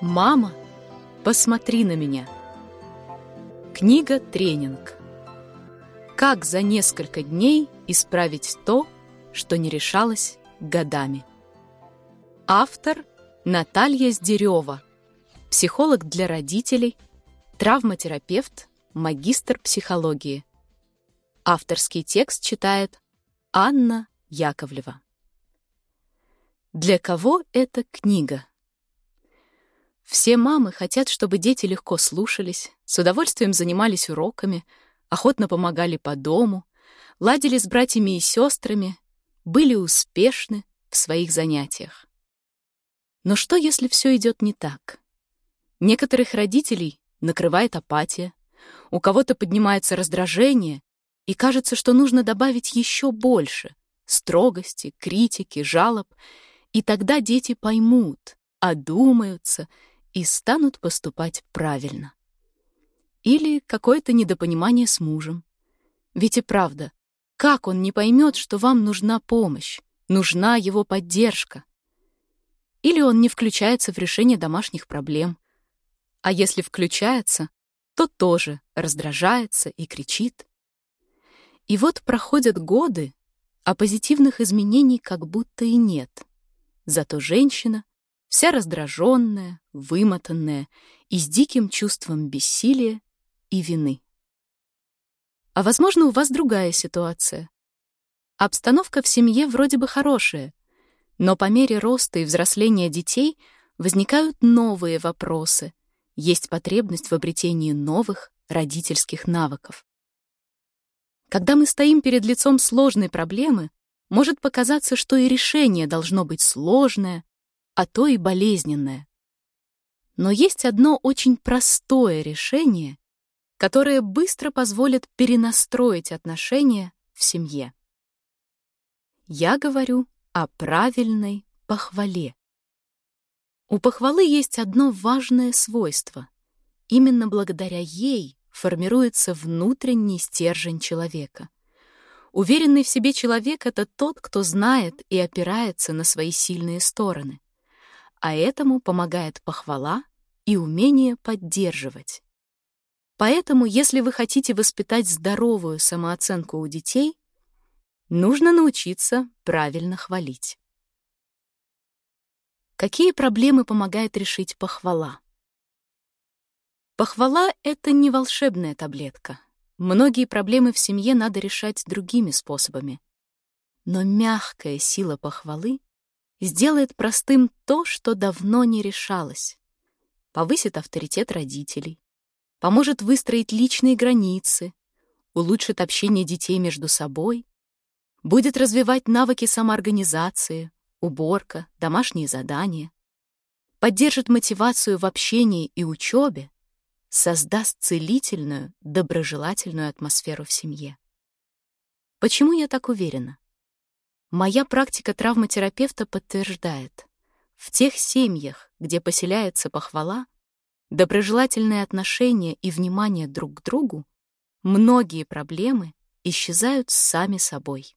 Мама, посмотри на меня. Книга «Тренинг». Как за несколько дней исправить то, что не решалось годами. Автор Наталья Сдерева, психолог для родителей, травматерапевт, магистр психологии. Авторский текст читает Анна Яковлева. Для кого эта книга? Все мамы хотят, чтобы дети легко слушались, с удовольствием занимались уроками, охотно помогали по дому, ладили с братьями и сестрами, были успешны в своих занятиях. Но что, если все идет не так? Некоторых родителей накрывает апатия, у кого-то поднимается раздражение, и кажется, что нужно добавить еще больше строгости, критики, жалоб, и тогда дети поймут, одумаются и станут поступать правильно. Или какое-то недопонимание с мужем. Ведь и правда, как он не поймет, что вам нужна помощь, нужна его поддержка? Или он не включается в решение домашних проблем. А если включается, то тоже раздражается и кричит. И вот проходят годы, а позитивных изменений как будто и нет. Зато женщина, вся раздраженная, вымотанная и с диким чувством бессилия и вины. А возможно, у вас другая ситуация. Обстановка в семье вроде бы хорошая, но по мере роста и взросления детей возникают новые вопросы, есть потребность в обретении новых родительских навыков. Когда мы стоим перед лицом сложной проблемы, может показаться, что и решение должно быть сложное, а то и болезненное. Но есть одно очень простое решение, которое быстро позволит перенастроить отношения в семье. Я говорю о правильной похвале. У похвалы есть одно важное свойство. Именно благодаря ей формируется внутренний стержень человека. Уверенный в себе человек — это тот, кто знает и опирается на свои сильные стороны. А этому помогает похвала и умение поддерживать. Поэтому, если вы хотите воспитать здоровую самооценку у детей, нужно научиться правильно хвалить. Какие проблемы помогает решить похвала? Похвала — это не волшебная таблетка. Многие проблемы в семье надо решать другими способами. Но мягкая сила похвалы сделает простым то, что давно не решалось. Повысит авторитет родителей, поможет выстроить личные границы, улучшит общение детей между собой, будет развивать навыки самоорганизации, уборка, домашние задания, поддержит мотивацию в общении и учебе, создаст целительную, доброжелательную атмосферу в семье. Почему я так уверена? Моя практика травматерапевта подтверждает, в тех семьях, где поселяется похвала, доброжелательные отношения и внимание друг к другу, многие проблемы исчезают сами собой.